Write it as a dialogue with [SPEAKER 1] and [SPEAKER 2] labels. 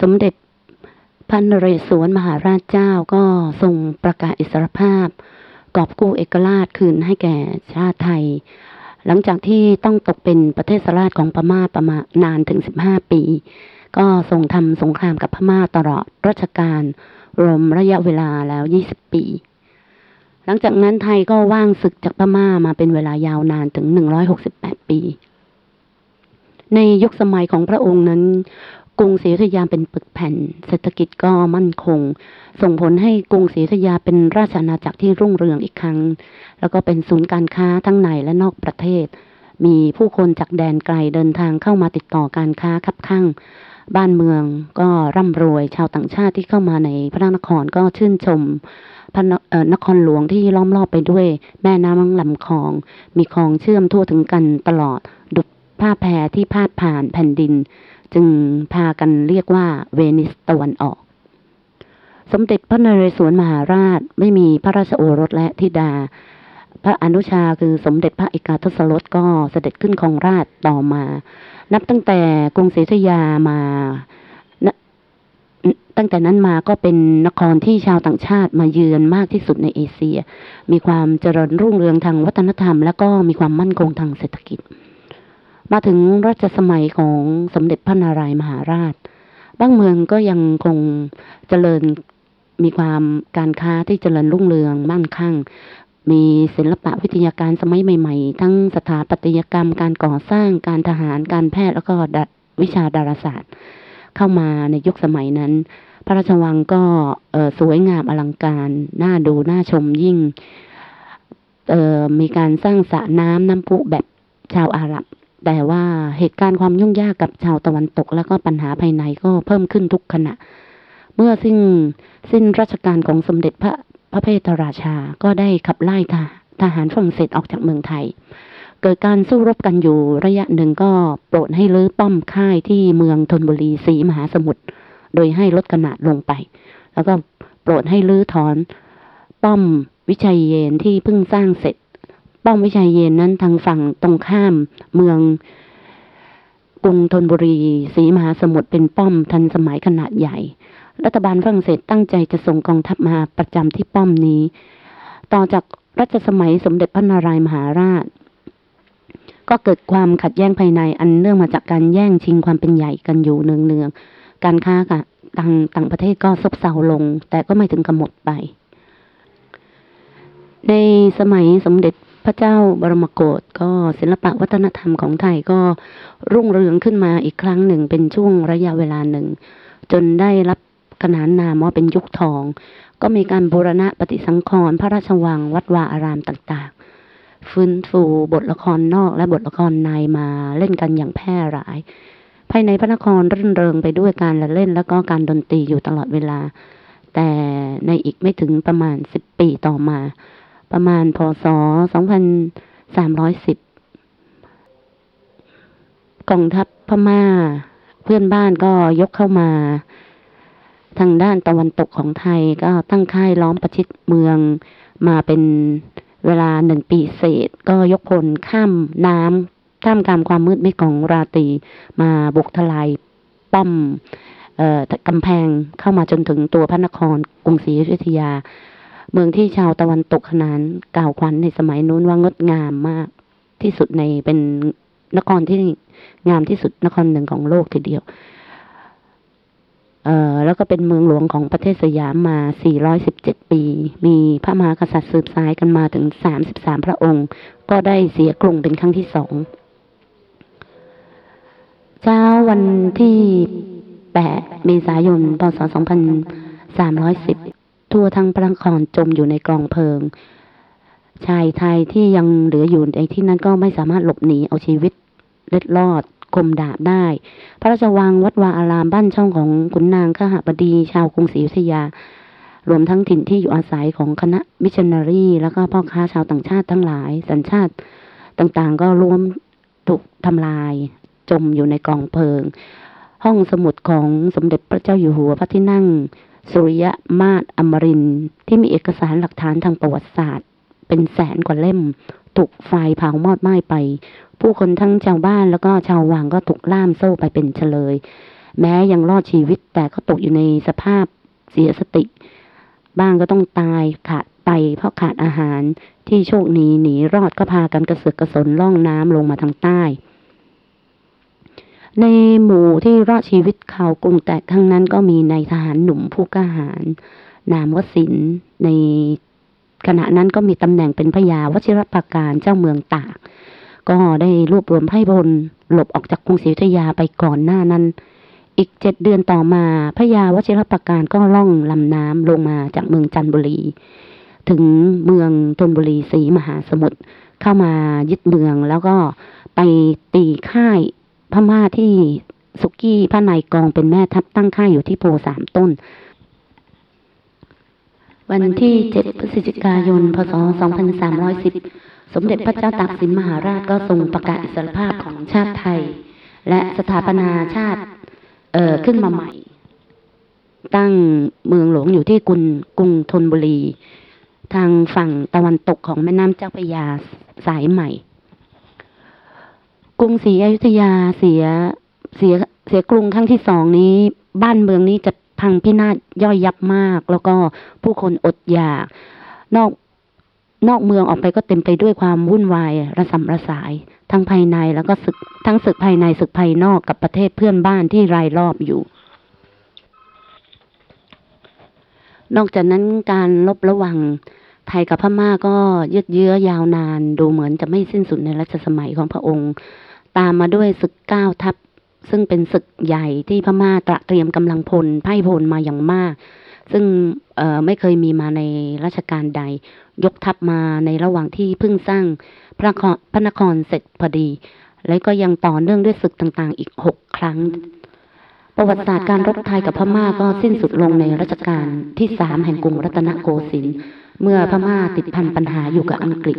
[SPEAKER 1] สมเด็จพระนเรศวรมหาราชเจ้าก็ทรงประกาศอิสรภาพ กอบกู้เอกราชคืนให้แก่ชาติไทย หลังจากที่ต้องตกเป็นประเทศสราชของพม่าประมาณนานถึง 15 ปี ก็ทรงทำสงครามกับพม่าตลอดรัชกาลรวมระยะเวลาแล้ว 20 ปี หลังจากนั้นไทยก็ว่างศึกจากพม่ามาเป็นเวลายาวนานถึง 168 ปีในยุคสมัยของพระองค์นั้น กรุงศรีอยุธยาเป็นปึกแผ่น เศรษฐกิจก็มั่นคง ส่งผลให้กรุงศรีอยุธยาเป็นราชอาณาจักรที่รุ่งเรืองอีกครั้ง แล้วก็เป็นศูนย์การค้าทั้งในและนอกประเทศ มีผู้คนจากแดนไกลเดินทางเข้ามาติดต่อการค้าคับข้าง บ้านเมืองก็ร่ำรวยชาวต่างชาติที่เข้ามาในพระนครก็ชื่นชมพระนนครหลวงที่ล้อมรอบไปด้วยแม่น้ำลำคลอง มีคลองเชื่อมทั่วถึงกันตลอดดุจ ผ้าแพรที่พาดผ่านแผ่นดิน จึงพากันเรียกว่าเวนิสตะวันออก สมเด็จพระนเรศวรมหาราชไม่มีพระราชโอรสและธิดา พระอนุชาคือสมเด็จพระเอกาทศรสก็เสด็จขึ้นครองราชต่อมา นับตั้งแต่กรุงศรีอยุธยามาตั้งแต่นั้นมาก็เป็นนครที่ชาวต่างชาติมาเยือนมากที่สุดในเอเชีย มีความเจริญรุ่งเรืองทางวัฒนธรรม และก็มีความมั่นคงทางเศรษฐกิจ มาถึงรัชสมัยของสมเด็จพระนารายมหาราช บ้านเมืองก็ยังคงเจริญมีความการค้าที่เจริญรุ่งเรืองมั่นคั่งมีศิลปะวิทยาการสมัยใหม่ ๆ ทั้งสถาปัตยกรรม การก่อสร้าง การทหาร การแพทย์ แล้วก็วิชาดาราศาสตร์ เข้ามาในยุคสมัยนั้น พระราชวังก็สวยงามอลังการ น่าดู น่าชมยิ่ง มีการสร้างสระน้ำน้ำพุแบบชาวอาหรับ แต่ว่าเหตุการณ์ความยุ่งยากกับชาวตะวันตก แล้วก็ปัญหาภายในก็เพิ่มขึ้นทุกขณะ เมื่อสิ้นสิ้นราชการของสมเด็จพระพระเพทราชาก็ได้ขับไล่ทหทหารฝรั่งเศสออกจากเมืองไทย เกิดการสู้รบกันอยู่ระยะหนึ่งก็โปรดให้ลื้อป้อมค่ายที่เมืองธนบุรีสีมหาสมุทรโดยให้ลดขนาดลงไป แล้วก็โปรดให้ลื้อถอนป้อมวิชัยเยนที่เพิ่งสร้างเสร็จ ป้อมวิชัยเย็นนั้นทางฝั่งตรงข้ามเมืองกรุงธนบุรีสีมหาสมุทรเป็นป้อมทันสมัยขนาดใหญ่ รัฐบาลฝรั่งเศสตั้งใจจะส่งกองทัพมาประจำที่ป้อมนี้ ต่อจากรัชสมัยสมเด็จพระนารายมหาราช ก็เกิดความขัดแย้งภายในอันเนื่องมาจากการแย่งชิงความเป็นใหญ่กันอยู่เนืองๆการค้ากับต่างต่างประเทศก็ซบเซาลง แต่ก็ไม่ถึงกำหนดไป ในสมัยสมเด็จ พระเจ้าบรมโกศก็ศิลปะวัฒนธรรมของไทยก็รุ่งเรืองขึ้นมาอีกครั้งหนึ่งเป็นช่วงระยะเวลาหนึ่ง จนได้รับขนานนามว่าเป็นยุคทอง ก็มีการบูรณะปฏิสังขรณ์พระราชวังวัดวาอารามต่างๆ ฟื้นฟูบทละครนอกและบทละครในมาเล่นกันอย่างแพร่หลาย ภายในพระนครรื่นเริงไปด้วยการละเล่นแล้วก็การดนตรีอยู่ตลอดเวลา แต่ในอีกไม่ถึงประมาณสิบปีต่อมา ประมาณพศสองพันสามร้อยสิบกองทัพพม่า เพื่อนบ้านก็ยกเข้ามา ทางด้านตะวันตกของไทยก็ตั้งค่ายล้อมประชิดเมืองมาเป็นเวลาหนึ่งปีเศษ ก็ยกพลข้ามน้ำท่ามกลางความมืดมิดของราตรีมาบุกทลายป้อมกำแพงเข้ามาจนถึงตัวพระนครกรุงศรีอยุธยา เมืองที่ชาวตะวันตกขนานกล่าวขวัญในสมัยนู้นว่างดงามมาก ที่สุดในเป็นนครที่งามที่สุดนครหนึ่งของโลกทีเดียว เอ่อแล้วก็เป็นเมืองหลวงของประเทศสยามมา 417 ปี มีพระมหากษัตริย์สืบสายกันมาถึง 33 พระองค์ ก็ได้เสียกรุงเป็นครั้งที่สองเช้าวันที่ 8 เมษายน พศ2310 ทั่วทั้งพระนครจมอยู่ในกองเพลิง ชายไทยที่ยังเหลืออยู่ในที่นั้นก็ไม่สามารถหลบหนีเอาชีวิตเล็ดลอดคมดาบได้ พระราชวังวัดวาอารามบ้านช่องของขุนนางข้าหบดีชาวกรุงศรีอยุธยา รวมทั้งถิ่นที่อยู่อาศัยของคณะมิชชันนารีแล้วก็พ่อค้าชาวต่างชาติทั้งหลาย สัญชาติต่างๆ ก็รวมถูกทำลาย จมอยู่ในกองเพลิง ห้องสมุดของสมเด็จพระเจ้าอยู่หัวพระที่นั่ง สุริยะมาศอมรินที่มีเอกสารหลักฐานทางประวัติศาสตร์ เป็นแสนกว่าเล่ม ถูกไฟเผามอดไหม้ไป ผู้คนทั้งชาวบ้านแล้วก็ชาววังก็ถูกล่ามโซ่ไปเป็นเฉลย แม้ยังรอดชีวิตแต่ก็ตกอยู่ในสภาพเสียสติ บ้างก็ต้องตายขาดไตเพราะขาดอาหารที่โชคหนีหนีรอดก็พากันกระเสือกกระสนล่องน้ำลงมาทางใต้ ในหมู่ที่รอดชีวิตข่าวกรุงแตกครั้งนั้นก็มีนายทหารหนุ่มผู้กล้าหาญนามวสินในขณะนั้นก็มีตำแหน่งเป็นพระยาวชิรปราการเจ้าเมืองตาก ก็ได้รวบรวมไพร่พลหลบออกจากกรุงศรีอยุธยาไปก่อนหน้านั้น อีกเจ็ดเดือนต่อมาพระยาวชิรปราการก็ล่องลำน้ำลงมาจากเมืองจันทบุรี ถึงเมืองธนบุรีศรีมหาสมุทรเข้ามายึดเมืองแล้วก็ไปตีค่าย ม่าที่สุกี้พระนายกองเป็นแม่ทัพตั้งค่ายอยู่ที่โพสามต้น วันที่ 7 พฤศจิกายน พศ 2310 สมเด็จพระเจ้าตากสินมหาราชก็ทรงประกาศอิสรภาพของชาติไทย และสถาปนาชาติเอ่อขึ้นมาใหม่ ตั้งเมืองหลวงอยู่ที่กรุงกรุงธนบุรี ทางฝั่งตะวันตกของแม่น้ำเจ้าพระยาสายใหม่ กรุงศรีอยุธยาเสียเสียเสียกรุงครั้งที่สองนี้ บ้านเมืองนี้จะพังพินาศย่อยยับมาก แล้วก็ผู้คนอดอยาก นอกนอกเมืองออกไปก็เต็มไปด้วยความวุ่นวายระสำระสาย ทั้งภายในแล้วก็ศึกทั้งศึกภายในศึกภายนอกกับประเทศเพื่อนบ้านที่รายรอบอยู่ นอกจากนั้นการลบระหว่างไทยกับพม่าก็ยืดเยื้อยาวนาน ดูเหมือนจะไม่สิ้นสุดในรัชสมัยของพระองค์ ตามมาด้วยศึกเก้าทัพ ซึ่งเป็นศึกใหญ่ที่พม่าตระเตรียมกำลังพลไพ่พลมาอย่างมาก ซึ่งไม่เคยมีมาในรัชกาลใด ยกทัพมาในระหว่างที่เพิ่งสร้างพระพระนครเสร็จพอดี และก็ยังต่อเนื่องด้วยศึกต่างๆ อีกหกครั้ง ประวัติศาสตร์การรบไทยกับพม่าก็สิ้นสุดลงในรัชกาลที่สามแห่งกรุงรัตนโกสินทร์เมื่อพม่าติดพันปัญหาอยู่กับอังกฤษ